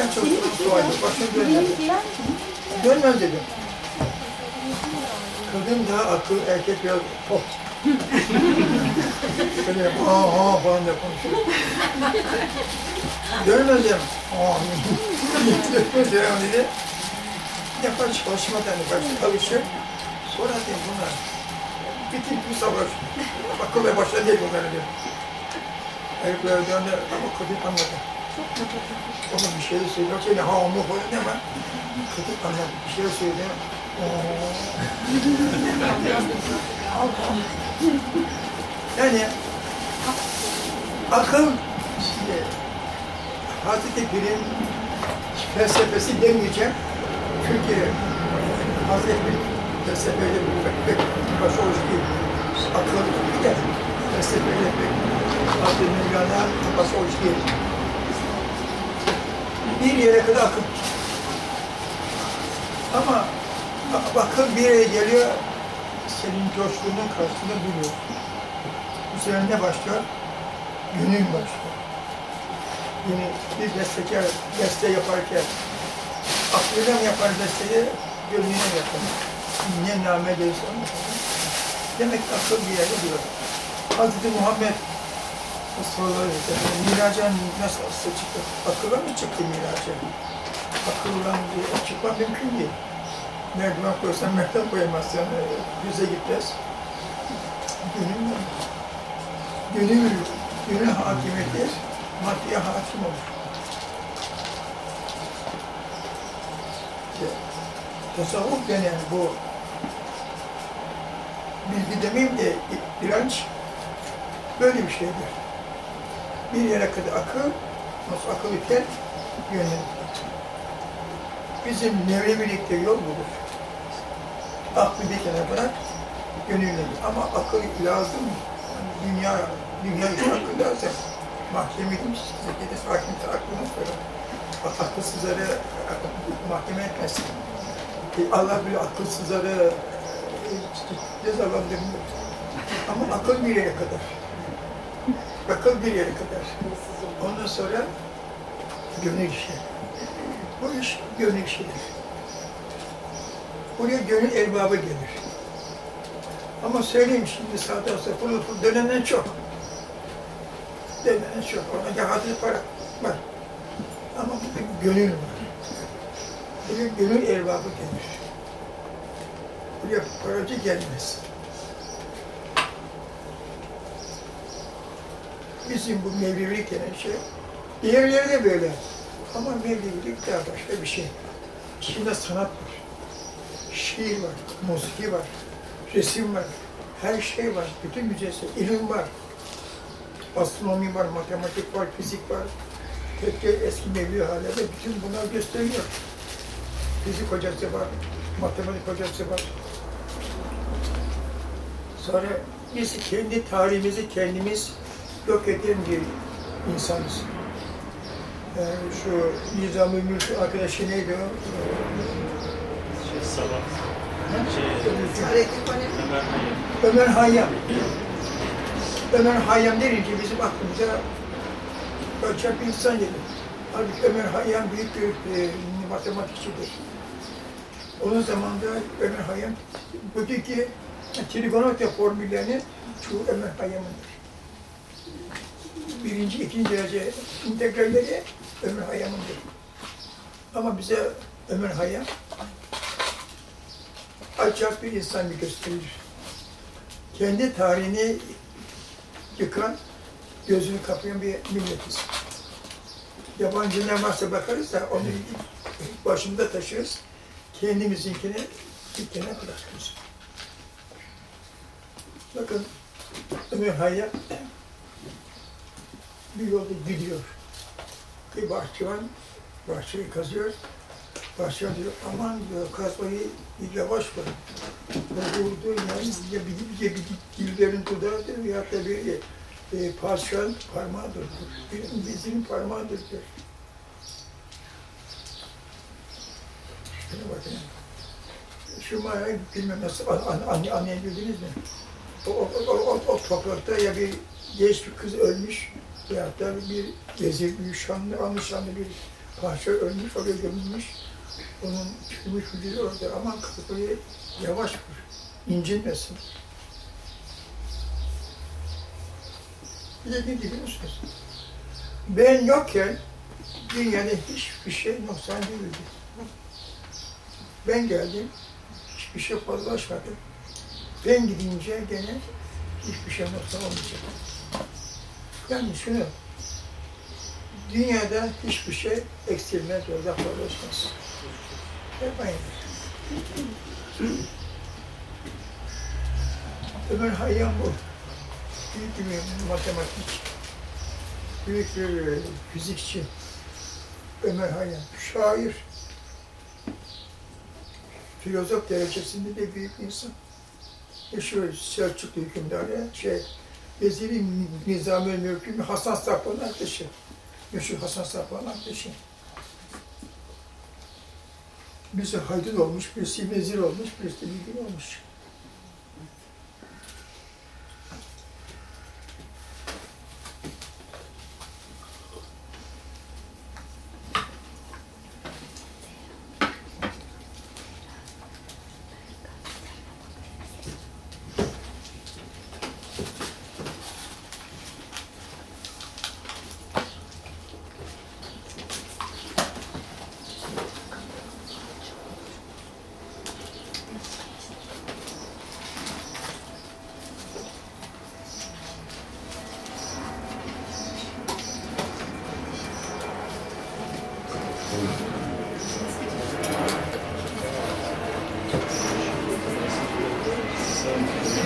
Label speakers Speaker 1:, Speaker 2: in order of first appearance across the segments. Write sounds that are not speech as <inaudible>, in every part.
Speaker 1: En çok suaydı. Başım dönmedi. Dönmez dedim. Kadın daha akıl, erkek biraz top. Böyle aa aa falan diye konuşuyor. Dönmez dedim. <laughs> Aa dedim dedi. Bir defa çalışmadan başta çalışır. Sonra dedim bunlar. Bitir bir savaş. Akıllı başta değil bunlar dedim. Herifler döndü ama kadın anladı. Ona bir şey söylüyor. Seni ha onu falan deme. Kadın anladı. Bir şey söylüyor. Yani akıl işte, Hazreti Pir'in felsefesi demeyeceğim. Çünkü Hazreti Pir felsefeyle pek, pek başhoş değil. Akıl bir de felsefeyle pek Hazreti Mevlana başhoş değil. Bir yere kadar akıl. Ama akıl bir yere geliyor, senin coşkunun karşısında duruyor. Üzerinde başlıyor, gönül başlıyor. Yani bir bestekar beste yaparken aklıyla yapar besteyi, gönlüne yapar? Ne name gelirse. Demek ki akıl bir yerde duruyor. Hazreti Muhammed sallallahu aleyhi ve sellem miraca nasıl asıl çıktı? Akılla mı çıktı miraca? Akılla çıkmak mümkün değil. Merdiven koysan merdiven koyamazsın, yüze gitmez. Gönül Gönül, gönül hakimiyeti maddiye hakim olur. İşte, tasavvuf denen bu bilgi demeyeyim de direnç böyle bir şeydir. Bir yere kadar akıl, nasıl akıl iken gönül. Bizim nevrevilikte yol budur. Aklı bir kenara bırak, gönülle. Ama akıl lazım? Yani dünya, dünya için akıl lazım. Mahkeme gitmiş, hakimse aklına söyler. Bak akılsızları mahkeme etmez. Allah bile akılsızları cezalandırmıyor. Ama akıl bir yere kadar. Akıl bir yere kadar. Ondan sonra gönül işi. Bu iş gönül işidir. Buraya gönül erbabı gelir. Ama söyleyeyim şimdi sağda olsa pırıl pırıl dönenden çok. Dönenden çok. Ona yahatı para var. Ama burada gönül var. Buraya gönül erbabı gelir. Buraya paracı gelmez. Bizim bu mevlevilik denen şey, diğerleri de böyle. Ama mevlevilik daha başka bir şey. İçinde sanat var, şiir var, musiki var, resim var, her şey var, bütün müzesi, ilim var. Astronomi var, matematik var, fizik var. Tekke eski mevli hallerde bütün bunlar gösteriyor. Fizik hocası var, matematik hocası var. Sonra biz kendi tarihimizi kendimiz yok eden bir insanız. Yani şu Nizam-ı Mülk arkadaşı neydi o?
Speaker 2: Şey sabah. Şey, Ömer Hayyam.
Speaker 1: Ömer Hayyam. Denince bizim aklımıza ölçek bir insan gelir. Halbuki Ömer Hayyam büyük bir e, matematikçidir. Onun zamanında Ömer Hayyam bugünkü trigonometri formüllerini çoğu Ömer Hayyam'ındır. Birinci, ikinci derece integralleri Ömer Hayyam'ındır. Ama bize Ömer Hayyam acayip bir insan bir gösterir. Kendi tarihini yıkan, gözünü kapayan bir milletiz. Yabancı ne varsa bakarız da onu başında taşırız. Kendimizinkini bir kenara bırakırız. Bakın Ömer Hayyam bir yolda gidiyor. Bir bahçıvan bahçeyi kazıyor. Bahçıvan diyor aman diyor kazmayı bir yavaş koy. O vurduğu yani ya bir, ya bir dillerin dudağıdır ya da bir e, padişahın parmağıdır. Bir vezinin parmağıdır diyor. Şuna bakın. Şu manayı bilmem nasıl an, an, anlayabildiniz mi? O, o, o, o, o toprakta ya bir genç bir kız ölmüş ya da bir gezir, bir şanlı, anlı şanlı bir parça ölmüş, oraya gömülmüş. Onun çürümüş vücudu orada. Aman kapıyı yavaş vur, incinmesin. Bir de ne biliyor musunuz? Ben yokken dünyada hiçbir şey noksan değildi. Ben geldim, hiçbir şey fazlalaşmadı. Ben gidince gene hiçbir şey noksan olmayacak. Yani şunu, dünyada hiçbir şey eksilmez, orada fazlalaşmaz. Hep aynı. Ömer Hayyam bu. Büyük bir matematik, büyük bir e, fizikçi. Ömer Hayyam, şair. Filozof derecesinde de büyük insan. Yaşıyor Selçuklu hükümdarı, şey, Veziri Nizami Mülkü Hasan Safvan'ın arkadaşı. Meşhur Hasan Safvan'ın arkadaşı. Birisi haydut olmuş, birisi vezir olmuş, birisi bilgin olmuş.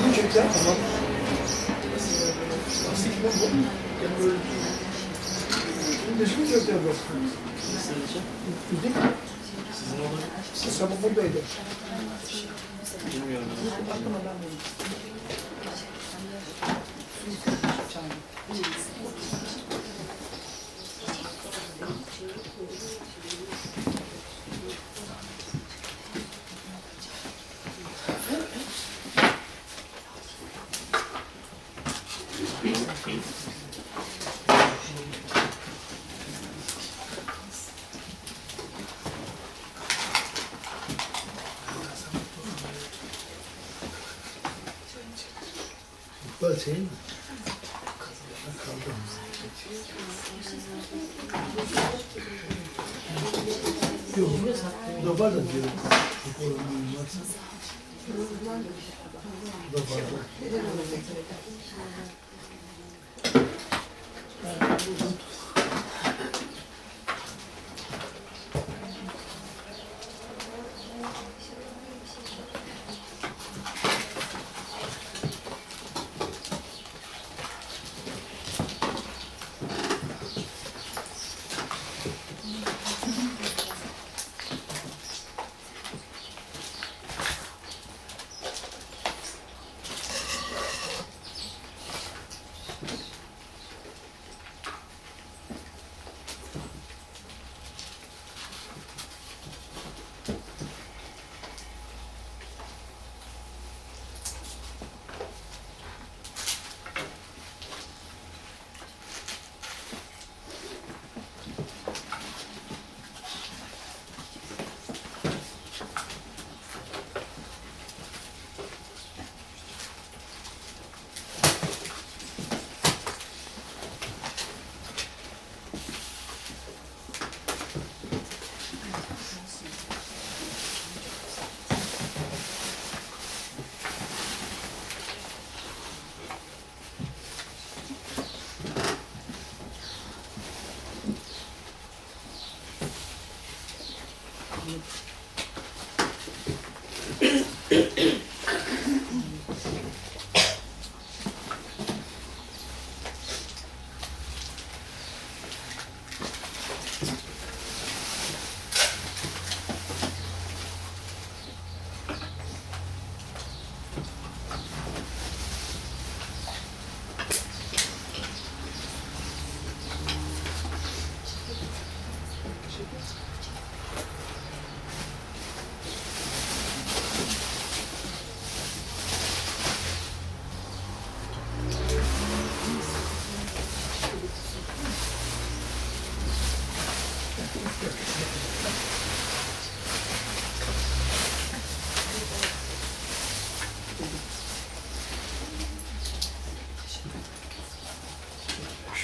Speaker 1: Bu çekten tamam. Lastik mi bu? Yani böyle Düzgün çekten bu.
Speaker 2: Sizin için.
Speaker 1: Düzgün.
Speaker 2: Sizin olur.
Speaker 1: Sabah buradaydı.
Speaker 2: Bilmiyorum.
Speaker 3: Böyle şey mi? Yok, bu da var da diyorum. Çok oranı olmaz. Bu da var da.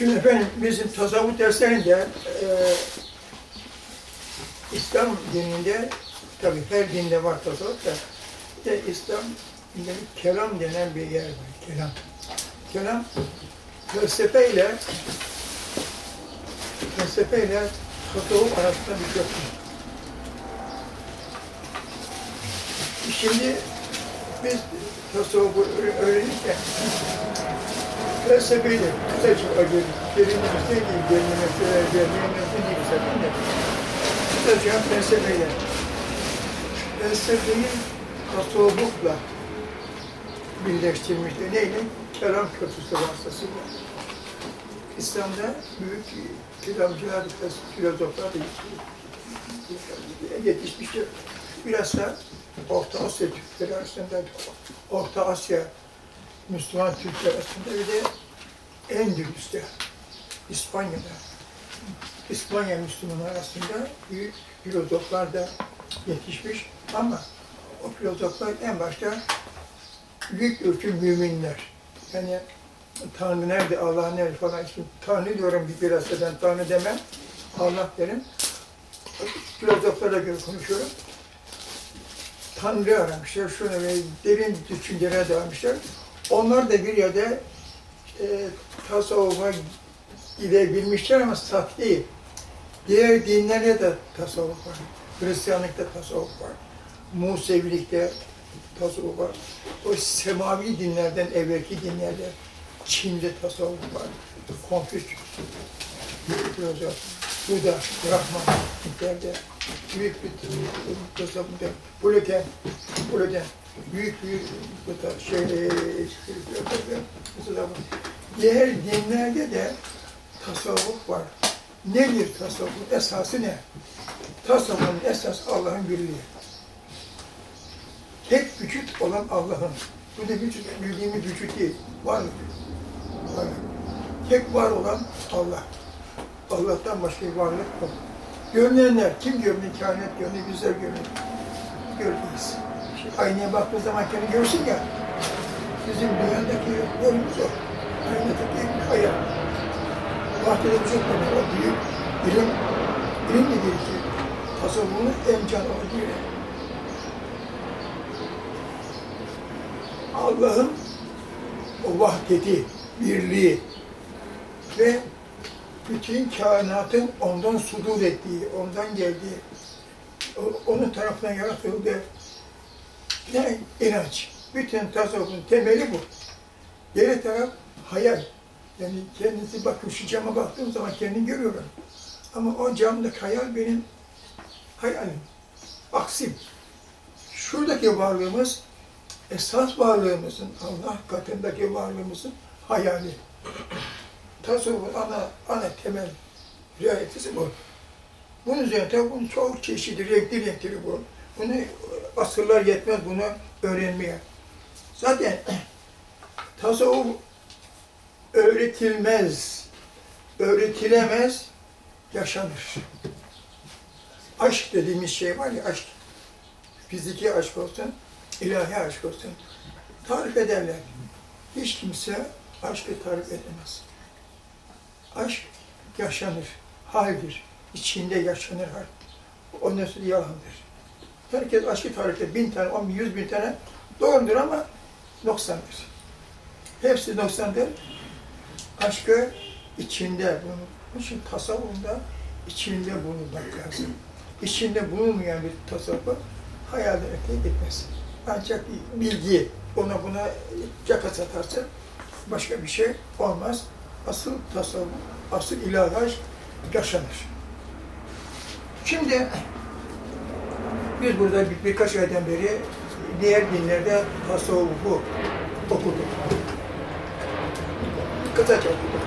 Speaker 1: Şimdi efendim bizim tasavvuf derslerinde e, İslam dininde tabii her dinde var tasavvuf da de İslam dinde kelam denen bir yer var. Kelam. Kelam felsefe ile felsefe ile tasavvuf arasında bir köprü. Şimdi biz tasavvufu öğ- öğrenirken felsefeyi de kısaca acıdık. Derinlemesine değil, derinlemesine, derinlemesine değil zaten de. Kısaca felsefeyle. Felsefeyi tasavvufla birleştirmişti. Neyle? Kelam köprüsü vasıtasıyla. İslam'da büyük kelamcılar, filozoflar da yetişmiştir. Biraz da Orta Asya Türkleri Orta Asya Müslüman Türkler arasında bir de Endülüs'te, İspanya'da, İspanya Müslümanlar arasında büyük filozoflar da yetişmiş ama o filozoflar en başta büyük ölçü müminler. Yani Tanrı nerede, Allah nerede falan. Şimdi Tanrı diyorum bir biraz ben Tanrı demem. Allah derim. Filozoflara göre konuşuyorum. Tanrı aramışlar, şunu ve derin düşüncelere dalmışlar. Onlar da bir yerde e, tasavvufa gidebilmişler ama saf. Diğer dinlerde de tasavvuf var. Hristiyanlıkta tasavvuf var. Musevilikte tasavvuf var. O semavi dinlerden evvelki dinlerde Çin'de tasavvuf var. Filozof, Buda, Brahman, Hintler'de büyük bir tasavvufta, Buleten, Buleten, büyük büyük şey, tasavvuf. Diğer dinlerde de tasavvuf var. Nedir tasavvuf? Esası ne? Tasavvufun esas Allah'ın birliği. Tek vücut olan Allah'ın. Bu da vücut, bildiğimiz vücut değil. Varlık. Varlık. Tek var olan Allah. Allah'tan başka varlık yok. Görmeyenler, kim? Kainat görmüyor, bizler görmüyor. Görmeyiz. Şimdi aynaya baktığın zaman kendini görsün ya, bizim dünyadaki yolumuz o. Aynadaki hayal. Bahçede bir şey var, o büyük bilim, bilim de gerekir. Tasavvufun en can olduğu yer. Allah'ın o vahdeti, birliği ve bütün kainatın ondan sudur ettiği, ondan geldiği, onun tarafından yaratıldığı ne inanç. Bütün tasavvufun temeli bu. Diğer taraf hayal. Yani kendisi bakın şu cama baktığım zaman kendimi görüyorum. Ama o camdaki hayal benim hayalim. Aksim. Şuradaki varlığımız esas varlığımızın, Allah katındaki varlığımızın hayali. Tasavvufun ana, ana temel realitesi bu. Bunun üzerine tabi bunun çok çeşitli, renkli renkli bu. Bunu asırlar yetmez bunu öğrenmeye. Zaten <clears throat> tasavvuf öğretilmez, öğretilemez, yaşanır. Aşk dediğimiz şey var ya, aşk. Fiziki aşk olsun, ilahi aşk olsun. Tarif ederler. Hiç kimse aşkı tarif edemez. Aşk yaşanır, haldir. İçinde yaşanır hal. Ondan sonra yalandır. Herkes aşkı tarif eder. Bin tane, on bin, yüz bin tane doğrudur ama noksandır. Hepsi noksandır. Aşkı içinde bunu. Bunun için tasavvufunda içinde bulunmak lazım. İçinde bulunmayan bir tasavvuf hayalden öteye gitmez. Ancak bilgi, ona buna caka satarsın, başka bir şey olmaz. Asıl tasavvuf, asıl ilahi aşk yaşanır. Şimdi biz burada bir, birkaç aydan beri diğer dinlerde tasavvufu okuduk. Kısaca okuduk.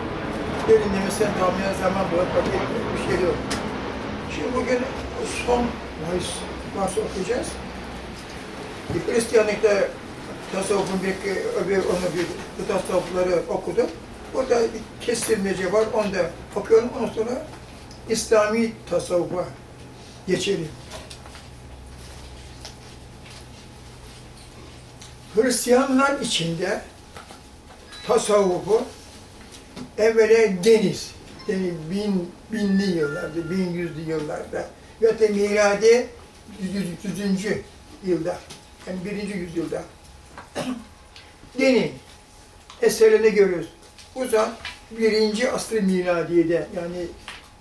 Speaker 1: Derinlemesine tamamlayan zaman bulan vakit bir şey yok. Şimdi bugün son Mayıs varsa okuyacağız. Hristiyanlıkta tasavvufun bir, öbür onu bir tasavvufları okudum. Burada bir kestirmece var, onu da okuyorum. Ondan sonra İslami tasavvufa geçelim. Hristiyanlar içinde tasavvufu evvela deniz. Yani bin, binli yıllarda, bin yüzlü yıllarda. Ve de miladi yüz- yüzüncü yılda. Yani birinci yüzyılda. <clears throat> Deniz eserlerini görüyoruz. Bu zat birinci asr miladiyede yani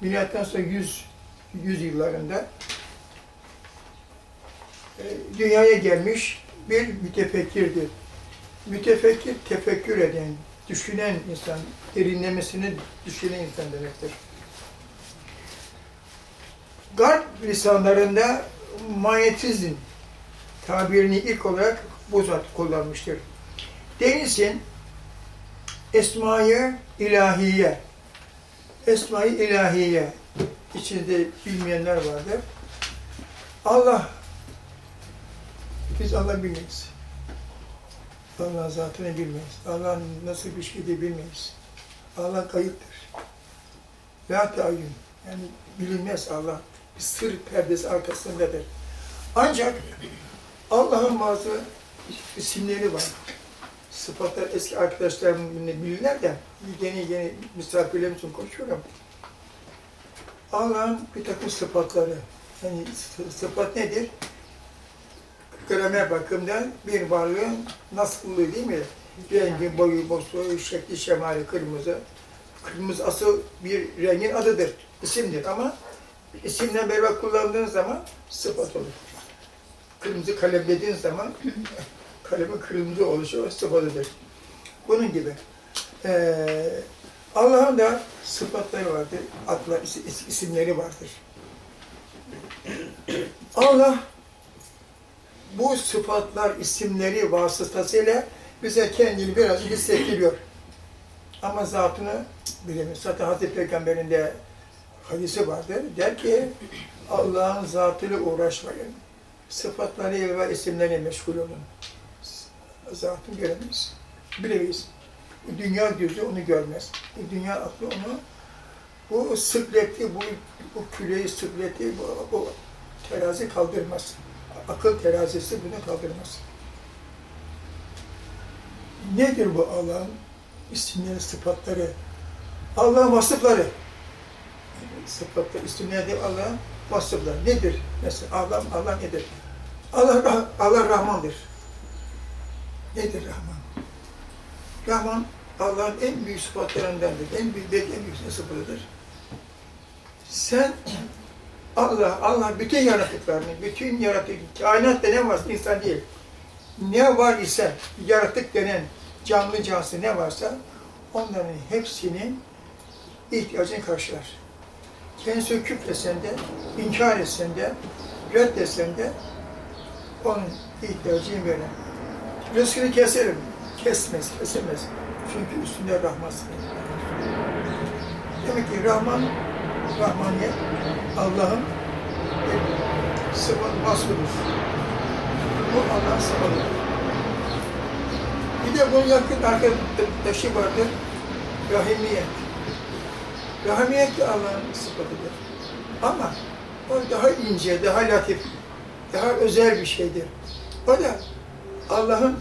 Speaker 1: milattan sonra 100 100 yıllarında e, dünyaya gelmiş bir mütefekkirdir. Mütefekkir tefekkür eden, düşünen insan, derinlemesini düşünen insan demektir. Garp lisanlarında manyetizm tabirini ilk olarak bu zat kullanmıştır. Denizin Esma-i ilahiye, Esma-i ilahiye içinde bilmeyenler vardır. Allah, biz Allah bilmeyiz. Allah zatını bilmeyiz. Allah nasıl bir şeydi bilmeyiz. Allah kayıptır. La tayyün. Yani bilinmez Allah. Bir sır perdesi arkasındadır. Ancak Allah'ın bazı isimleri var. Sıfatlar eski arkadaşlarım bilirler de yeni yeni misafirlerim için konuşuyorum. Allah'ın bir takım sıfatları. Yani sı- sıfat nedir? Gramer bakımından bir varlığın nasıllığı değil mi? Rengi, boyu, bosu, şekli, şemali, kırmızı. Kırmızı asıl bir rengin adıdır, isimdir ama isimle beraber kullandığın zaman sıfat olur. Kırmızı kalem dediğin zaman <laughs> kalemin kırmızı oluşu o sıfatıdır. Bunun gibi. Ee, Allah'ın da sıfatları vardır, adlar, is- is- isimleri vardır. Allah bu sıfatlar, isimleri vasıtasıyla bize kendini biraz hissettiriyor. Ama zatını bilemiyoruz. Zaten Hazreti Peygamber'in de hadisi vardır. Der ki Allah'ın zatıyla uğraşmayın. Sıfatlarıyla ve isimlerine meşgul olun. Zatını göremeyiz. Bilemeyiz. Bu dünya gözü onu görmez. Bu dünya aklı onu bu sıkleti, bu, bu küreyi sıkleti, bu, bu terazi kaldırmaz. Akıl terazisi bunu kaldırmaz. Nedir bu Allah'ın isimleri, sıfatları? Allah'ın vasıfları. Sıfatlar, isimleri Allah'ın vasıfları. Nedir? Mesela Allah, Allah nedir? Allah, Allah Rahmandır. Nedir Rahman? Rahman Allah'ın en büyük sıfatlarındandır. En büyük, belki en büyük sıfatıdır. Sen Allah, Allah bütün yaratıklarını, bütün yaratık, kainatta ne varsa insan değil. Ne var ise yaratık denen canlı cansı ne varsa onların hepsinin ihtiyacını karşılar. Kendisi küfresen de, inkar etsen de, reddetsen de onun ihtiyacını verir. Rızkını keserim. Kesmez, kesemez. Çünkü üstünde Rahman. Demek ki Rahman, Rahmaniyet Allah'ın sıfat vasfıdır. Bu Allah'ın sıfatıdır. Bir de bunun yakın arkadaşı vardır. Rahimiyet. Rahimiyet de Allah'ın sıfatıdır. Ama o daha ince, daha latif, daha özel bir şeydir. O da Allah'ın,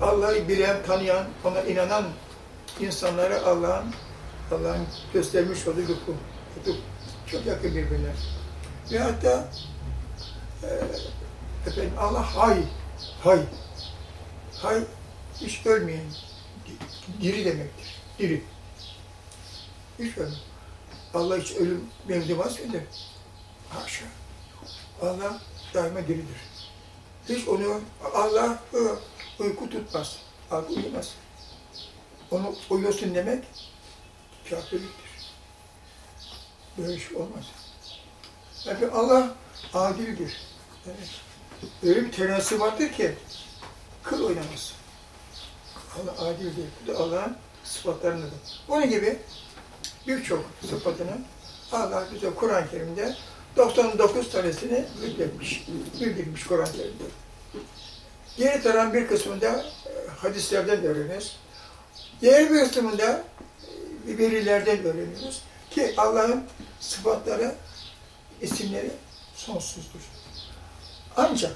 Speaker 1: Allah'ı bilen, tanıyan, ona inanan insanlara Allah'ın Allah'ın göstermiş olduğu lütfu. lütfu çok yakın birbirine. Ve hatta e, efendim Allah hay, hay. Hay hiç ölmeyen, di- diri demektir. Diri. Hiç ölmüyor. Allah hiç ölüm mevzumaz mıdır? Haşa. Allah daima diridir. Hiç onu, Allah uyku tutmaz. Allah uyumaz. Onu uyuyorsun demek kafirliktir. Böyle şey olmaz. Yani Allah adildir. Evet. Öyle bir terazisi vardır ki kıl oynamaz. Allah adildir. Bu da Allah'ın sıfatlarındadır. Onun gibi birçok sıfatını Allah bize Kur'an-ı Kerim'de 99 tanesini bildirmiş. Bildirmiş Kur'an-ı Kerim'de. Geri kalan bir kısmında e, hadislerden öğreniriz. Diğer bir kısmında e, verilerden öğreniyoruz. Ki Allah'ın sıfatları, isimleri sonsuzdur. Ancak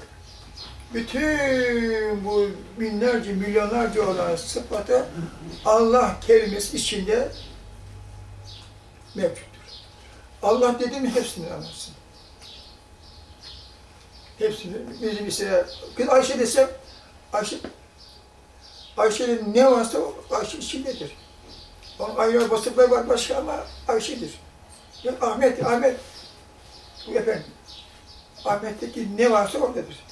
Speaker 1: bütün bu binlerce, milyonlarca olan sıfatı Allah kelimesi içinde mevcuttur. Allah dedi mi hepsini anlarsın. Hepsini. Bizim mesela kız Ayşe desem Ayşe Ayşe'nin ne varsa o Ayşe içindedir. Onun ayrı basıkları var başka ama Ayşe'dir. Ya Ahmet, Ahmet. Bu efendim. Ahmet'teki ne varsa oradadır.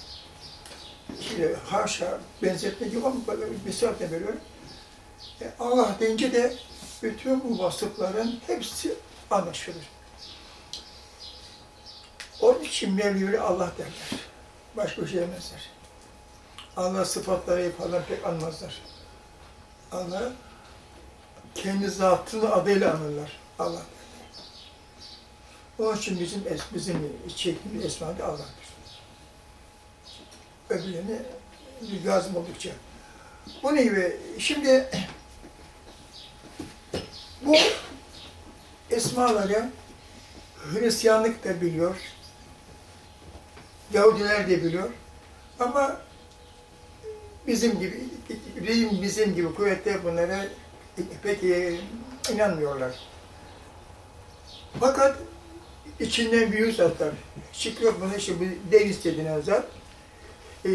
Speaker 1: Şimdi haşa benzetme yok ama böyle bir misal de veriyorum. E, Allah deyince de bütün bu vasıfların hepsi anlaşılır. Onun için Mevlevi Allah derler. Başka bir şey demezler. Allah sıfatları falan pek anmazlar. Allah kendi zatını adıyla anırlar. Allah derler. Onun için bizim bizim çektiğimiz esma da Allah'tır. Öbürlerini lazım oldukça. Bu ne gibi? Şimdi bu esmaları Hristiyanlık da biliyor, Yahudiler de biliyor ama bizim gibi, bizim, bizim gibi kuvvetler bunlara pek e, inanmıyorlar. Fakat içinden büyük zatlar çıkıyor bunu işte bu deniz dediğine zat. E,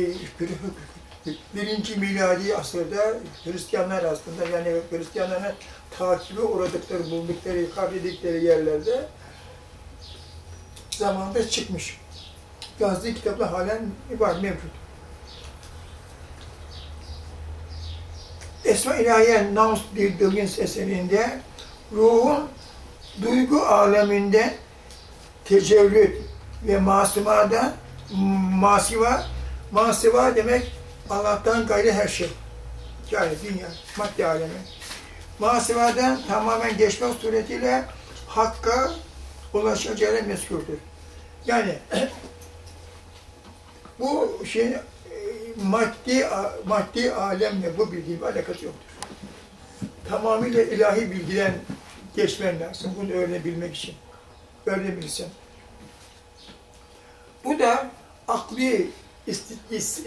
Speaker 1: birinci miladi asırda Hristiyanlar aslında yani Hristiyanların takibi uğradıkları, buldukları, kabredikleri yerlerde zamanda çıkmış. Yazdığı kitaplar halen var, mevcut. Esma İlahiye Naus bir Dılgins eserinde ruhun duygu aleminde tecevvüt ve masumada masiva, masiva demek Allah'tan gayrı her şey. Yani dünya, madde alemi. Masivadan tamamen geçmek suretiyle Hakk'a ulaşacağı mezkurdur. Yani <clears throat> bu şeyin e, maddi maddi alemle bu bilginin alakası yoktur. Tamamıyla ilahi bilgiden geçmen lazım bunu öğrenebilmek için. Öğrenebilirsen. Bu da akli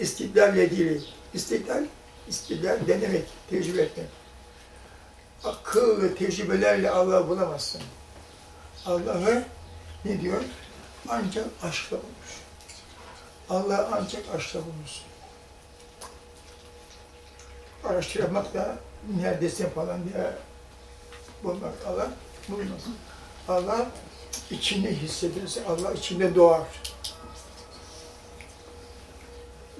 Speaker 1: istidlalle ilgili. İstidlal, istidlal denemek, tecrübe etmek. Akıl ve tecrübelerle Allah'ı bulamazsın. Allah'ı ne diyor? Ancak aşkla bulmuş. Allah ancak aşkla bulmuş. Araştırmak da neredesin falan diye bulmak Allah bulmaz. Allah içinde hissederse Allah içinde doğar.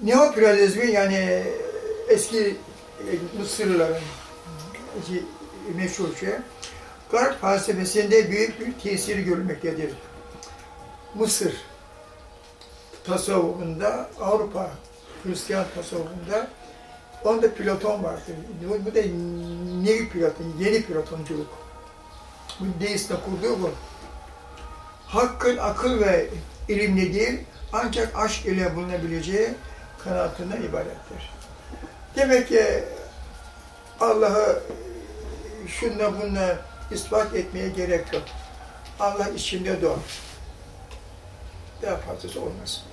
Speaker 1: Neopluralizmi yani eski Mısırlıların meşhur şey, Garp felsefesinde büyük bir tesiri görülmektedir. Mısır tasavvufunda, Avrupa Hristiyan tasavvufunda onda Platon vardır. Bu, bu da nevi Platon, yeni Platonculuk. Bu deistle kurduğu bu. Hakkın akıl ve ilimle değil, ancak aşk ile bulunabileceği kanaatından ibarettir. Demek ki Allah'ı şunla bununla ispat etmeye gerek yok. Allah içinde doğar. Daha fazlası olmaz.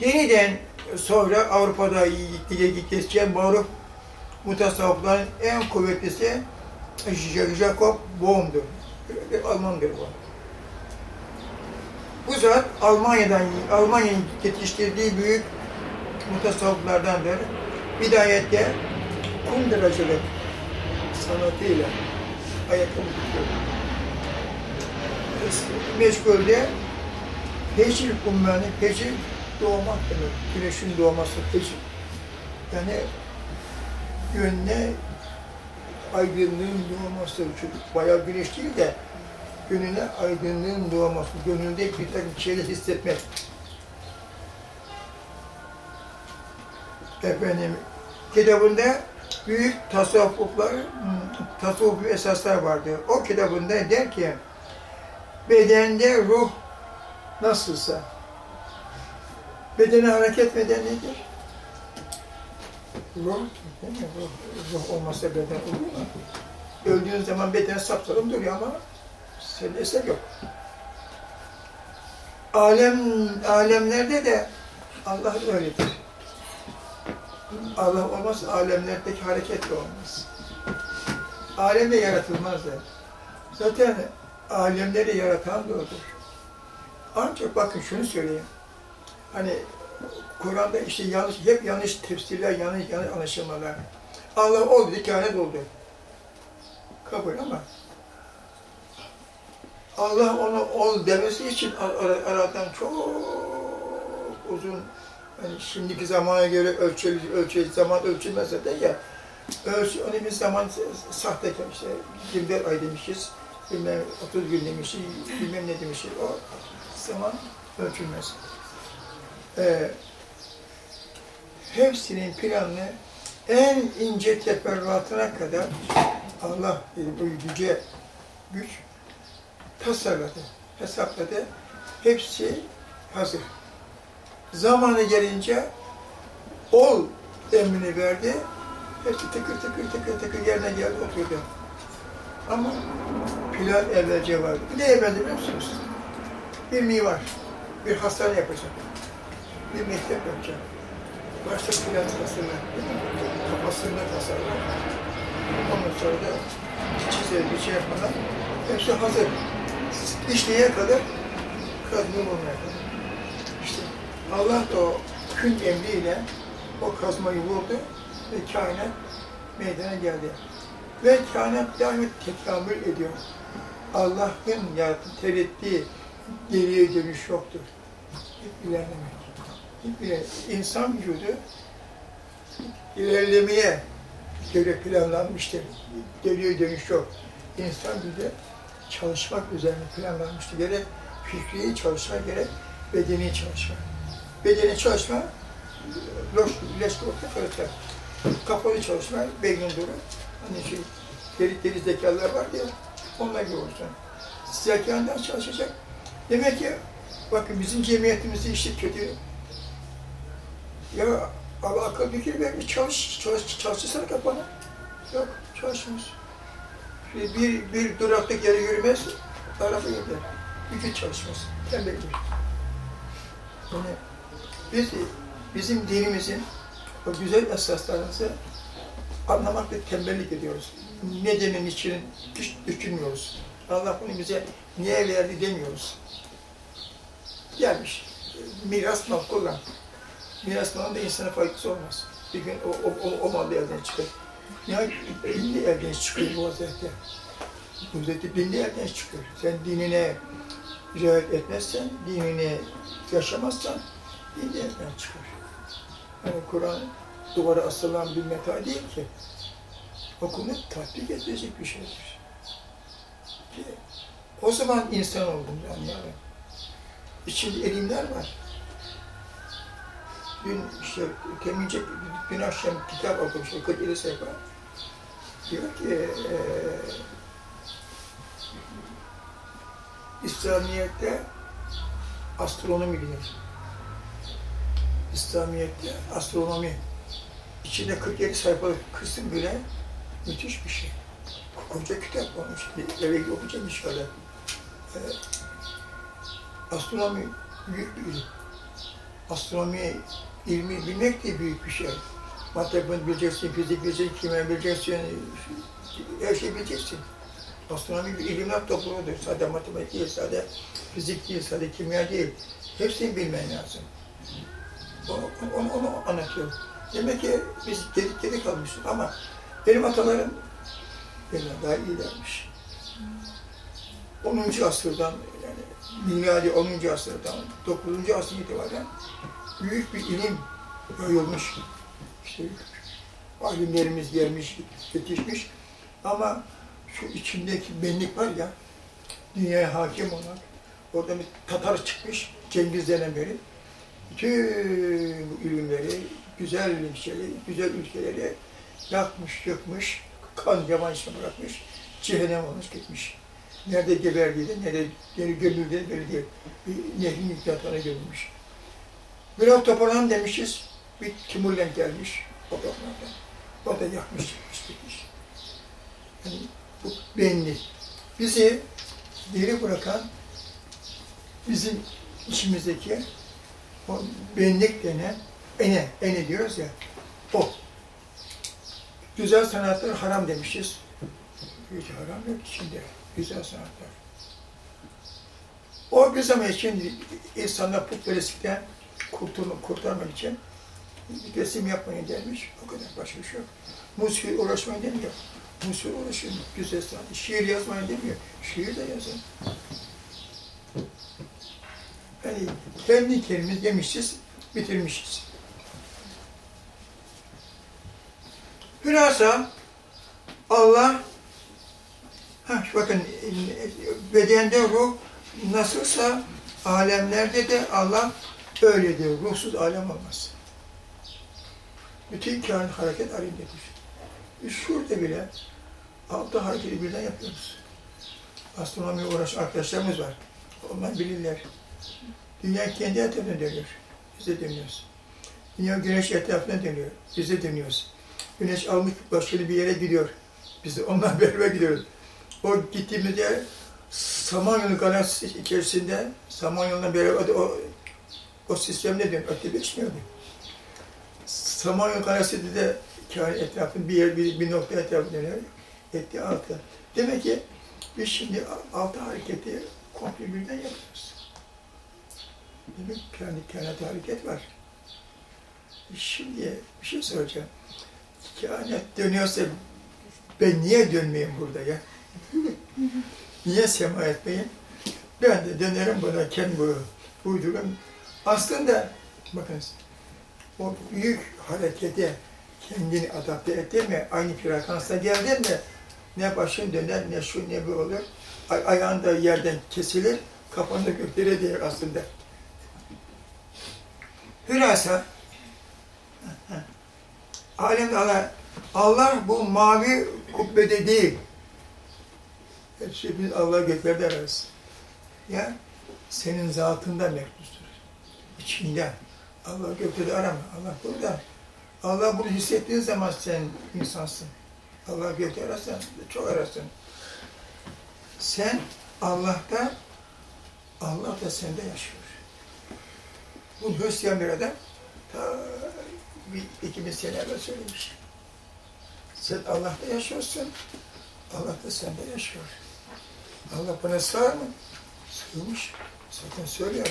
Speaker 1: Yeniden sonra Avrupa'da geçen maruf mutasavvıfların en kuvvetlisi Jacob Bohm'dur. Almandır bu. Bu zat Almanya'dan, Almanya'nın yetiştirdiği büyük mutasavvıflardandır. Bidayette kunduracılık sanatıyla ayakkabı tutuyor. Meşgulde peşir kummanı, peşir doğmak demek. Güneşin doğması peşir. Yani gönlüne aydınlığın doğması. Çünkü bayağı güneş değil de gönlüne aydınlığın doğması, gönlünde bir takım şeyler hissetmek. Efendim, kitabında büyük tasavvuflar, tasavvufi esaslar vardır. O kitabında der ki, bedende ruh nasılsa, bedene hareket beden nedir? Ruh, değil mi? Ruh, ruh olmazsa beden olur mu? Öldüğün zaman beden sapsarım duruyor ama senin eser yok. Alem, alemlerde de Allah öyledir. Allah olmazsa alemlerdeki hareket de olmaz. alemde yaratılmazdı. Zaten alemleri yaratan da odur. Ancak bakın şunu söyleyeyim. Hani Kur'an'da işte yanlış, hep yanlış tefsirler, yanlış, yanlış anlaşılmalar. Allah ol dedi, kehanet oldu. Kabul ama Allah onu ol demesi için ar- ar- aradan çok uzun, hani şimdiki zamana göre ölçü, ölçü zaman ölçülmezse de ya, ölçü, onu bir zaman sahtekar işte, 24 ay demişiz, bilmem 30 gün demişiz, bilmem ne demişiz, o zaman ölçülmez. Ee, hepsinin planını en ince teferruatına kadar Allah e, bu yüce güç tasarladı, hesapladı. Hepsi hazır. Zamanı gelince ol emrini verdi. Hepsi tıkır tıkır tıkır tıkır yerine geldi oturdu. Ama plan evvelce. Bir de evvelce biliyor musunuz? Bir mimar, bir hastane yapacak. Bir mektep yapacak. Başta plan tasarlar. Kafasında tasarlar. Ondan sonra da çizer, bir şey yapmadan hepsi hazır. İşleye kadar kazma bulmaya kadar. İşte Allah da o kün emriyle o kazmayı vurdu ve kainat meydana geldi. Ve kainat daima tekamül ediyor. Allah'ın yarattığı, terettiği geriye dönüş yoktur. Hep ilerlemek. İlerlemek. İnsan vücudu ilerlemeye göre planlanmıştır. Geriye dönüş yok. İnsan vücudu çalışmak üzerine planlanmıştır. Gerek fikri çalışma, gerek bedeni çalışma. Bedeni çalışma, loş, leş orta çalışma. Kapalı çalışma, beynin duru. Hani şey, geri, geri zekalar var diye, onlar gibi olsun. Zekandan çalışacak. Demek ki, bakın bizim cemiyetimizde işte kötü. Ya Allah akıl fikir vermiş, çalış, çalış, çalışırsana kafana. Yok, çalışmıyor. Şimdi bir, bir duraklık yere yürümez, araba gider. Vücut çalışmaz, tembellik. Yani biz, bizim dinimizin o güzel esaslarımızı anlamakta tembellik ediyoruz. Nedenin için hiç düşünmüyoruz. Allah bunu bize niye verdi demiyoruz. Gelmiş, miras mal kullan. Miras malın da insana faydası olmaz. Bir gün o, o, o, o mal elden çıkar. Ya bildi elden çıkıyor bu vaziyette. Bu vaziyette bildi elden çıkıyor. Sen dinine riayet etmezsen, dinini yaşamazsan bildi elden çıkar. Yani Kur'an duvara asılan bir meta değil ki. Okunup tatbik edilecek bir şeydir. Ki o zaman insan oldum anlayalım. İçinde elimler var. Dün işte temince dün akşam kitap okudum işte 47 sayfa. Diyor ki eee İslamiyet'te astronomi bilir. İslamiyet'te astronomi. İçinde 47 sayfalık kısım bile müthiş bir şey. Koca kitap olmuş. Eve okuyacağım inşallah. Ee, astronomi büyük bir ilim. Astronomi ilmi bilmek de büyük bir şey. Matematik bileceksin, fizik bileceksin, kimya bileceksin, her şeyi bileceksin. Astronomi bir ilimler topluluğudur. Sadece matematik değil, sadece fizik değil, sadece kimya değil. Hepsini bilmen lazım. Onu, onu, onu anlatıyor. Demek ki biz geri kalmışız ama benim atalarım benden daha iyilermiş. 10. asırdan yani miladi 10. asırdan 9. asır itibaren büyük bir ilim yayılmış. İşte alimlerimiz gelmiş, yetişmiş ama şu içindeki benlik var ya, dünyaya hakim olmak, orada bir Tatar çıkmış, Cengiz denen beri, bütün ilimleri, güzel şeyleri, güzel ülkeleri yakmış, yıkmış, kan yabancı bırakmış, cehennem olmuş gitmiş. Nerede geberdiği de, nerede gömüldüğü belli değil. Nehrin miktatına gömülmüş. Biraz toparlan demişiz, bir Timurlen gelmiş, o da onlardan. O da yakmış, yakmış, gitmiş. Yani bu benlik. Bizi geri bırakan bizim içimizdeki o benlik denen ene, ene diyoruz ya, o. Güzel sanatlar haram demişiz. Hiç haram yok içinde. Güzel sanatlar. O bir zaman için insanlar putperestlikten kurtulmak, kurtarmak için resim yapmayın demiş. O kadar başka bir şey yok. Musikle uğraşmayın demiyor. Musikle uğraşın, güzel sanat. Şiir yazmayın demiyor. Şiir de yazın. Yani kendi kendimiz yemişiz, bitirmişiz. Hülasa Allah Heh, bakın bedende ruh nasılsa alemlerde de Allah öyledir. Ruhsuz alem olmaz. Bütün kainat hareket halindedir. Biz şurada bile altı hareketi birden yapıyoruz. Astronomiye uğraşan arkadaşlarımız var. Onlar bilirler. Dünya kendi etrafına dönüyor. Biz de dönüyoruz. Dünya güneş etrafına dönüyor. Biz de dönüyoruz. Güneş almış başka bir yere gidiyor. Biz de ondan <laughs> beraber gidiyoruz. O gittiğimiz Samanyolu galaksisi içerisinde Samanyolu'na beraber o, o sistemde dönüyor. Öte geçmiyordu. Samanyolu galaksisi de kainat etrafında bir yer, bir, bir nokta etrafında dönüyor. Etti altı. Demek ki biz şimdi altı hareketi komple birden yapıyoruz. Demek kendi kainatta hareket var. Şimdi bir şey soracağım. Kainat dönüyorsa ben niye dönmeyeyim burada ya? <laughs> niye sema etmeyeyim? Ben de dönerim buna kendi uydururum. Aslında bakınız o büyük harekete kendini adapte ettin mi, aynı frekansa geldin mi, ne başın döner, ne şu ne bu olur. Ay ayağın da yerden kesilir, kafanı da göklere değer aslında. Hülasa, alemde Allah, Allah bu mavi kubbede değil. Hepsi biz Allah göklerde ararız. Ya senin zatında mevcuttur. İçinde. Allah gökte de arama. Allah burada. Allah bunu hissettiğin zaman sen insansın. Allah gökte ararsan, çok ararsın. Sen Allah'ta, Allah da sende yaşıyor. Bunu Hristiyan bir adam ta bir, iki bin sene evvel söylemiş. Sen Allah'ta yaşıyorsun, Allah da sende yaşıyor. Allah bana sığar mı? Sığmış. Zaten söylüyor.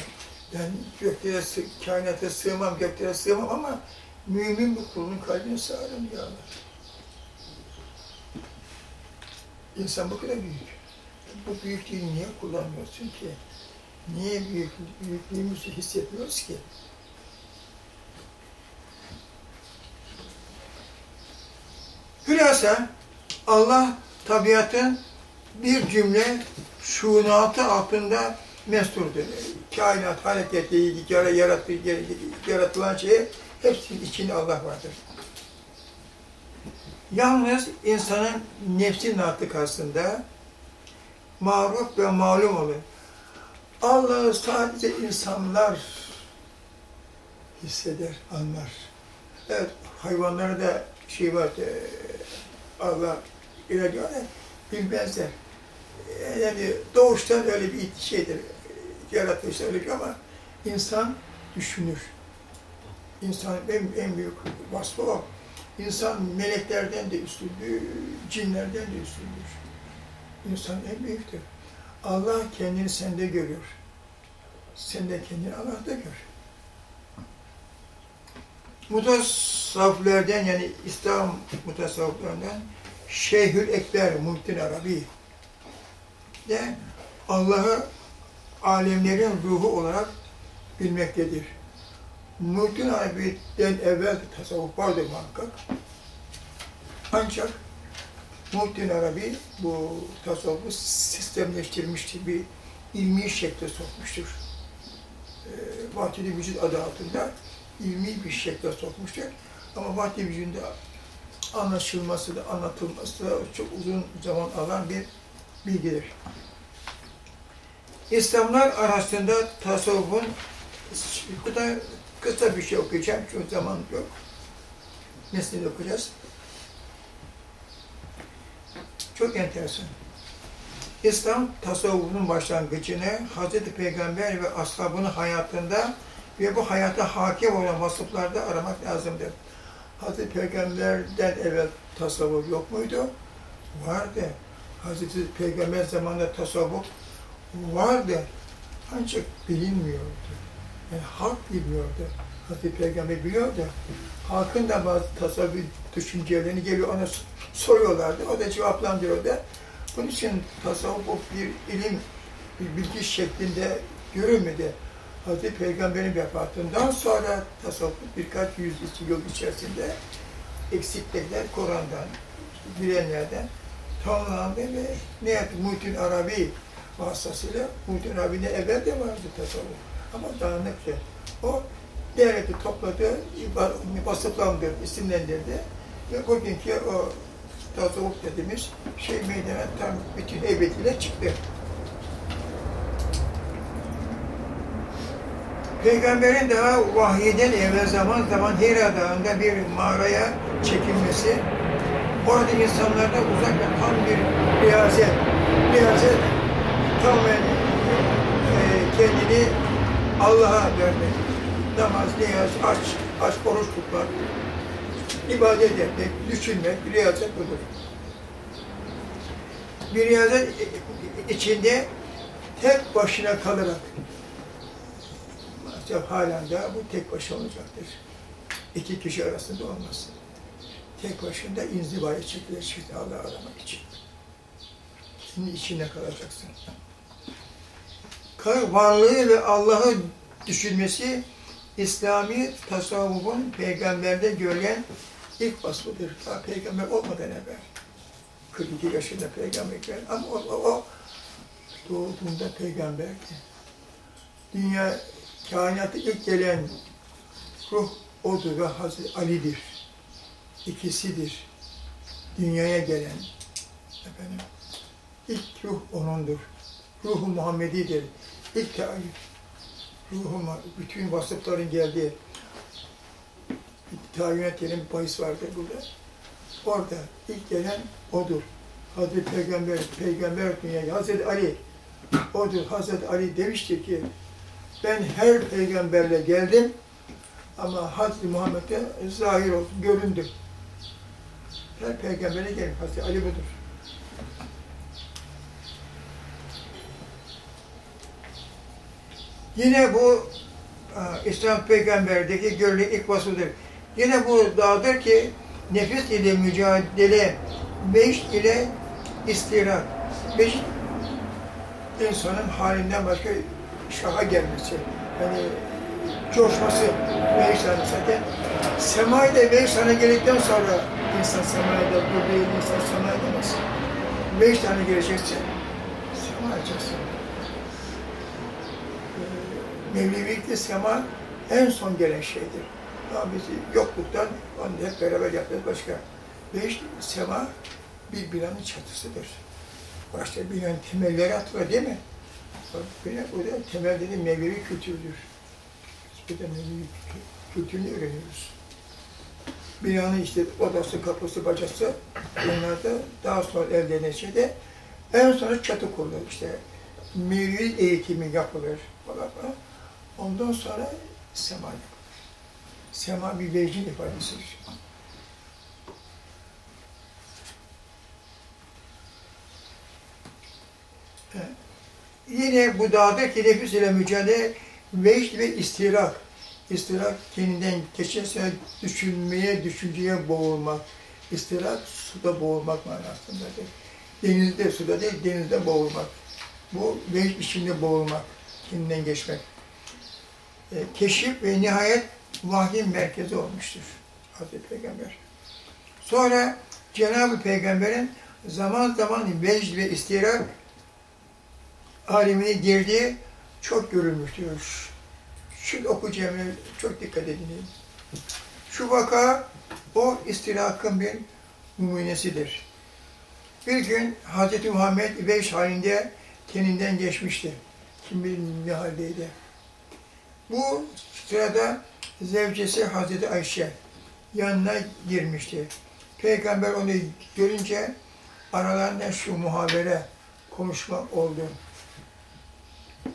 Speaker 1: Ben göklere, kainata sığmam, göklere sığmam ama mümin bir kulun kalbine sığarım ya. İnsan bu kadar büyük. Bu büyüklüğü niye kullanmıyorsun ki? Niye büyük, büyüklüğümüzü hissetmiyoruz ki? Hülasa Allah tabiatın bir cümle şuunatı altında mesturdur. Kainat hareketi, yarattığı, yaratılan şeye hepsinin içinde Allah vardır. Yalnız insanın nefsi natıkasında maruf ve malum olur. Allah'ı sadece insanlar hisseder, anlar. Evet, hayvanlara da şey var, e, Allah ilerliyor da bilmezler. E, Yani doğuştan öyle bir şeydir, bir ama insan düşünür. İnsanın en, en büyük vasfı o. İnsan meleklerden de üstündür, cinlerden de üstündür. İnsan en büyüktür. Allah kendini sende görüyor. Sen de kendini Allah'ta gör. Mutasavvüflerden yani İslam mutasavvüflerinden Şeyhül Ekber Muhittin Arabi de Allah'ı alemlerin ruhu olarak bilmektedir. Muhittin Arabi'den evvel tasavvuf vardı muhakkak. Ancak Muhittin Arabi bu tasavvufu sistemleştirmiştir, bir ilmi şekle sokmuştur. E, Vahdedi Vücut adı altında ilmi bir şekle sokmuştur. Ama Vahdedi Vücud'un anlaşılması da anlatılması da çok uzun zaman alan bir bilgidir. İslamlar arasında tasavvufun bu da kısa bir şey okuyacağım çünkü zaman yok. Nesini okuyacağız. Çok enteresan. İslam tasavvufunun başlangıcını Hz. Peygamber ve ashabının hayatında ve bu hayata hakim olan vasıflarda aramak lazımdır. Hz. Peygamberden evvel tasavvuf yok muydu? Vardı. Hazreti Peygamber zamanında tasavvuf vardı ancak bilinmiyordu. Yani halk bilmiyordu. Hazreti Peygamber biliyordu. Halkın da bazı tasavvuf düşüncelerini geliyor ona soruyorlardı. O da cevaplandırıyordu. Bunun için tasavvuf bir ilim, bir bilgi şeklinde görülmedi. Hazreti Peygamber'in vefatından sonra tasavvuf birkaç yüz yıl içerisinde eksiklikler Kur'an'dan, bilenlerden tamamlandı ve yaptı? Muhittin Arabi vasıtasıyla, Muhittin Arabi'ne evvel de vardı tasavvuf. Ama dağınıktı. O devleti topladı, vasıflandırdı, isimlendirdi ve bugünkü o tasavvuf dediğimiz şey meydana tam bütün heybetiyle çıktı. Peygamberin daha vahiyden evvel zaman zaman Hira Dağı'nda bir mağaraya çekilmesi, orada insanlarda uzak ve tam bir riyazet, riyazet tamamen e, kendini Allah'a vermek, namaz, niyaz, aç, aç, oruç tutmak, ibadet etmek, düşünmek, riyazet budur. Bir riyazet içinde tek başına kalarak maalesef halen daha bu tek başına olacaktır. İki kişi arasında olmaz. Tek başına inzivaya çekilecek Allah'ı aramak için. Senin içinde kalacaksın. Varlığı ve Allah'ı düşünmesi İslami tasavvufun peygamberde görülen ilk vasfıdır. Daha peygamber olmadan evvel. 42 yaşında peygamber ama o, o, o doğduğunda peygamberdi. Dünya kainata ilk gelen ruh odur ve Hazreti Ali'dir. İkisidir. Dünyaya gelen efendim. İlk ruh onundur. Ruhu Muhammedi'dir. İlk tarih. Ruhu Mu- bütün vasıfların geldiği tayin bir bahis vardır burada. Orada ilk gelen odur. Hazreti Peygamber, Peygamber dünyaya, Hazreti Ali odur. Hazreti Ali demiştir ki ben her peygamberle geldim ama Hazreti Muhammed'e zahir olsun, göründüm. Her peygambere geldim. Hazreti Ali budur. Yine bu e, İslam peygamberdeki görülen ilk vasıftır. Yine bu dağdır ki nefis ile mücadele, beş ile istirahat. Beş insanın halinden başka şaha gelmesi. Yani coşması Meysan'ı zaten. Sema'yı da Meysan'a geldikten sonra insan semaya da bu insan semaya demez. Beş tane geleceksin, sema açacaksın. Mevlevilikte sema en son gelen şeydir. Ama biz yokluktan onu hep beraber yapıyoruz başka. Beş sema bir binanın çatısıdır. Başta binanın temelleri atılır değil mi? Bina, bu da temel dediğim Mevlevi kültürdür. Biz bir de Mevlevi kültü- kültürünü öğreniyoruz. Binanın işte odası, kapısı, bacası bunlar da daha sonra elde edilen şeyde en sonra çatı kurulur işte. Mevlevi eğitimi yapılır falan falan. Ondan sonra sema. Sema bir vecin ifadesidir. Evet. Yine bu dağdaki nefis ile mücadele vecd ve istirak. İstirak kendinden geçen düşünmeye, düşünceye boğulmak. İstirak suda boğulmak manasındadır. Denizde, suda değil, denizde boğulmak. Bu vecd içinde boğulmak, kendinden geçmek. E, keşif ve nihayet vahyin merkezi olmuştur Hazreti Peygamber. Sonra Cenab-ı Peygamber'in zaman zaman vecd ve istirak alemine girdiği çok görülmüştür. Şimdi okuyacağım çok dikkat edin. Şu vaka o istilakın bir numunesidir. Bir gün Hz. Muhammed beş halinde teninden geçmişti. Kim bilir ne haldeydi. Bu sırada zevcesi Hazreti Ayşe yanına girmişti. Peygamber onu görünce aralarında şu muhabere, konuşma oldu.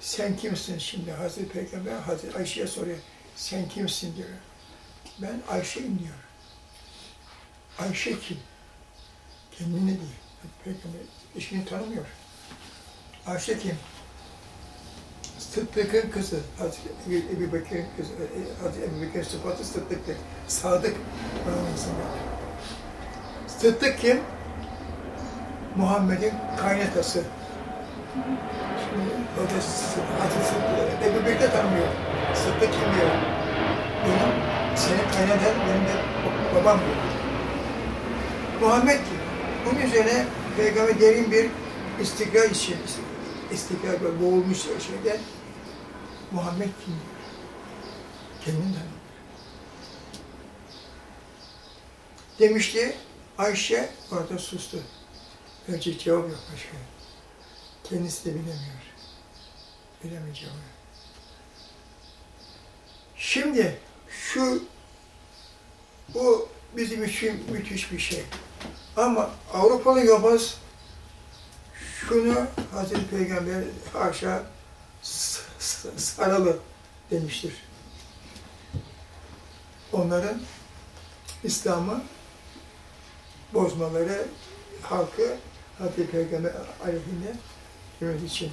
Speaker 1: Sen kimsin şimdi? Hazreti Peygamber Hazreti Ayşe'ye soruyor. Sen kimsin diyor. Ben Ayşe'yim diyor. Ayşe kim? Kendine değil. Peygamber Hiçbirini tanımıyor. Ayşe kim? Sıddık'ın kızı, Hazreti Ebu Bekir'in kızı, e, Hazreti Ebu Bekir sıfatı Sıddık'tır. Sadık manasında. Sıddık kim? Muhammed'in kaynatası. Şimdi o da Sı- Hazreti Sıddık, Ebu Bekir tanımıyor. Sıddık kim diyor? Benim, senin kaynadan benim de babam diyor. Muhammed kim? Bunun üzerine Peygamber derin bir istikrar için, böyle boğulmuş şeyde Muhammed kim? Kendinden. Demişti, Ayşe orada sustu. Verecek cevap yok başka. Kendisi de bilemiyor. Cevabı. Şimdi şu bu bizim için müthiş bir şey. Ama Avrupalı yobaz şunu Hazreti Peygamber haşa saralı demiştir. Onların İslam'ı bozmaları halkı Hazreti Peygamber aleyhinde yönet için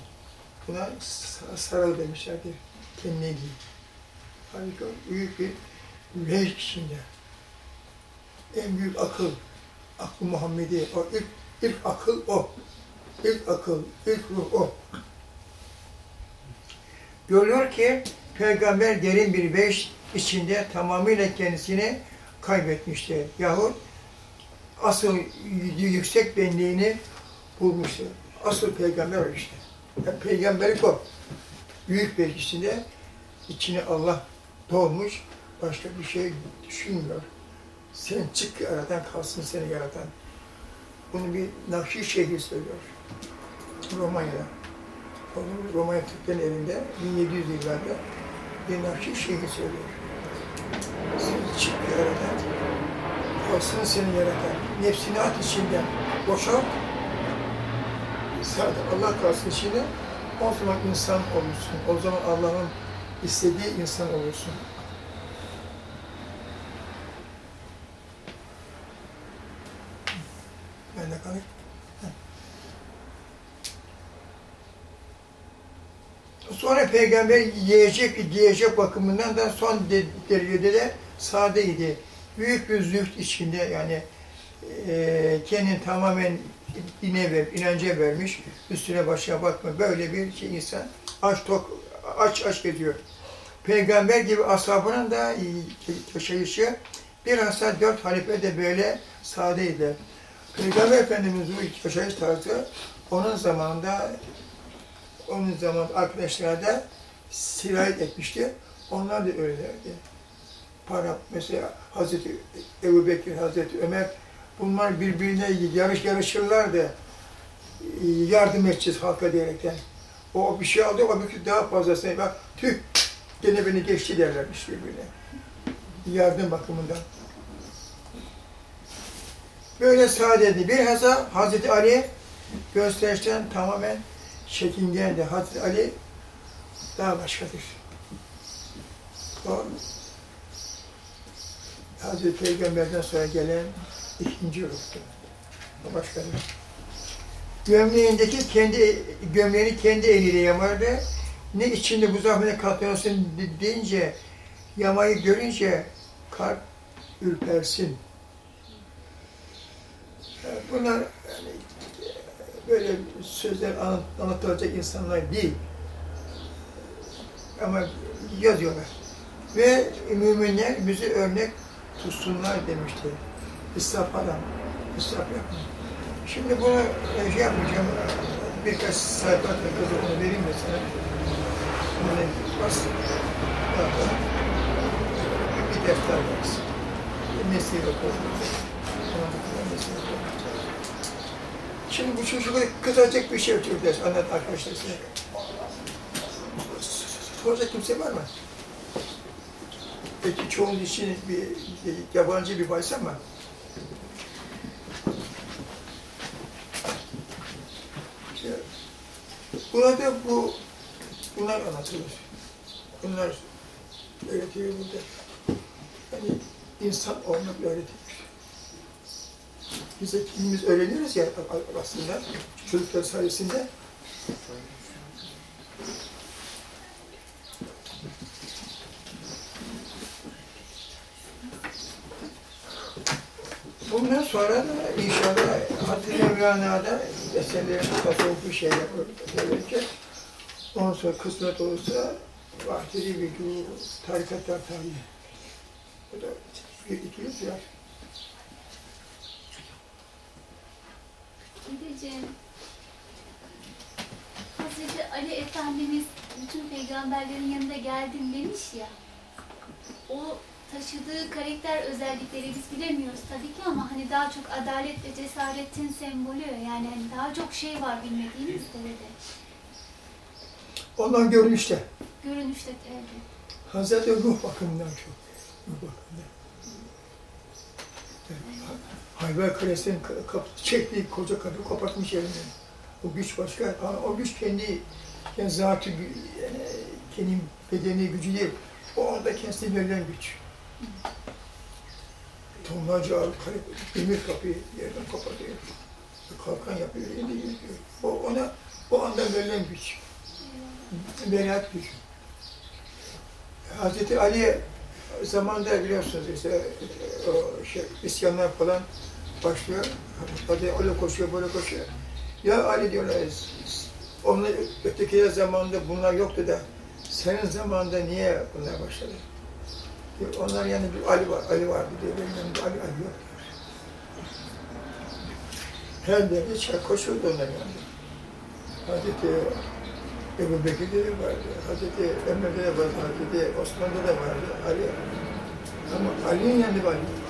Speaker 1: buna s- saralı demişlerdir. Kendine giyin. Halbuki büyük bir vehk içinde. En büyük akıl, aklı Muhammedi, o ilk, ilk akıl o. İlk akıl, ilk ruh o. Görülüyor ki peygamber derin bir beş içinde tamamıyla kendisini kaybetmişti. Yahut asıl yüksek benliğini bulmuştu. Asıl peygamber işte. Yani peygamberlik o. Büyük beş içinde içine Allah dolmuş, başka bir şey düşünmüyor. Sen çık aradan kalsın seni yaratan. Bunu bir Nakşi Şeyhi söylüyor. Romanya'da. Onun Romanya Türklerin elinde 1700 yıllarda bir Nakşi Şeyhi söylüyor. Sen çık aradan kalsın seni yaratan. Nefsini at içinden boşalt. Sadece Allah kalsın içinde. O zaman insan olursun. O zaman Allah'ın istediği insan olursun. Ben de kalayım. Heh. Sonra peygamber yiyecek, giyecek bakımından da son de- derecede de sadeydi. Büyük bir zühd içinde yani e, kendini tamamen dine ver, inanca vermiş, üstüne başına bakma. Böyle bir şey insan aç tok, aç aç geziyor. Peygamber gibi ashabının da yaşayışı bilhassa dört halife de böyle sadeydiler. Peygamber Efendimiz'in bu yaşayış tarzı onun zamanında onun zaman arkadaşlar da sirayet etmişti. Onlar da öylelerdi. Para mesela Hazreti Ebu Bekir, Hazreti Ömer bunlar birbirine yarış yarışırlardı. Yardım edeceğiz halka diyerekten. O bir şey aldı, o bir daha fazlasını bak tüh gene beni geçti derlermiş birbirine. Yardım bakımından. Böyle sadeydi. Bilhassa Hazreti Ali gösterişten tamamen çekingendi. Hazreti Ali daha başkadır. O Hazreti Peygamber'den sonra gelen ikinci ruhtu. O başkadır. Gömleğindeki kendi gömleğini kendi eliyle yamardı. Ne içinde bu zahmete katlanırsın deyince, yamayı görünce kalp ürpersin. Bunlar yani, böyle sözler anlat, anlatılacak insanlar değil. Ama yazıyorlar. Ve müminler bizi örnek tutsunlar demişti. İsraf adam, israf yapma. Şimdi bunu e, şey yapmayacağım, birkaç sayfa kızı onu vereyim de sana. Bunu bas, bir defter versin. Mesleği okur. Ona da mesleği okur. Şimdi bu çocuklara kızacak bir şey yok ders anlat arkadaşlar size. Soracak kimse var mı? Peki çoğunun için bir, bir yabancı bir baysa mı? İşte, burada bu bunlar anlatılır. Bunlar öğretiyor burada. Yani insan olmak öğretilir. Biz de kendimiz öğreniyoruz ya aslında. çocuklar sayesinde. Bundan sonra da inşallah Hazreti Mevlana'da eserlerin tasavvufi şey yapacak. Ondan sonra kısmet olursa Vahdedi bir tarikatlar tarihi. Bu da bir iki yıl
Speaker 4: Dedeciğim, Hazreti Ali Efendimiz bütün peygamberlerin yanında geldim demiş ya. O taşıdığı karakter özellikleri biz bilemiyoruz tabii ki ama hani daha çok adalet ve cesaretin sembolü yani hani daha çok şey var bilmediğimiz de dedi.
Speaker 1: Ondan görünüşte.
Speaker 4: Görünüşte evet.
Speaker 1: Hazreti ruh bakımından çok. Ruh bakımından. Yani, Hayber Kalesi'nin çektiği koca kapıyı kopartmış elinden. O güç başka. Ama o güç kendi, kendi zatı, yani kendi bedeni gücü değil. O anda kendisine verilen güç. Tonlarca ağır kare, demir kapıyı yerden kopartıyor. Kalkan yapıyor, elinde yürüyor. O ona o anda verilen güç. Beriat gücü. Hazreti Ali zamanında biliyorsunuz işte o şey isyanlar falan başlıyor. Hadi öyle koşuyor, böyle koşuyor. Ya Ali diyorlar, onlar ötekiler zamanında bunlar yoktu da senin zamanında niye bunlar başladı? Diyor, Onlar yani bir Ali var, Ali vardı diyor. Benim yanımda Ali, Ali yok diyor. Her devre çıkar, koşuyordu onlar yanında. Hazreti Ebu Bekir'de de vardı, Hazreti Ömer'de de vardı, Hazreti Osman'da da vardı, Ali. Ama Ali'nin yanında Ali yok.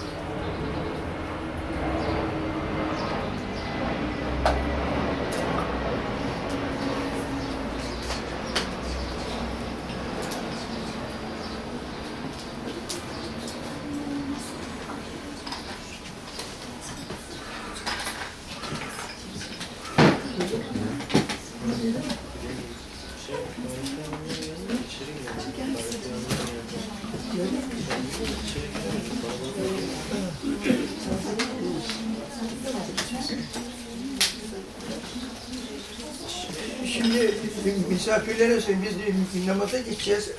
Speaker 1: Müftülere söyleyeyim, biz namaza gideceğiz.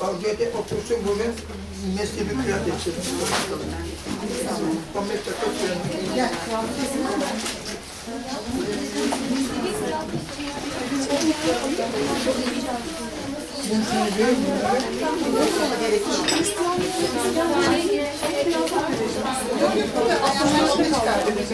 Speaker 1: Avcı'da otursun bugün, mezhebi kıyat etsin. Thank you.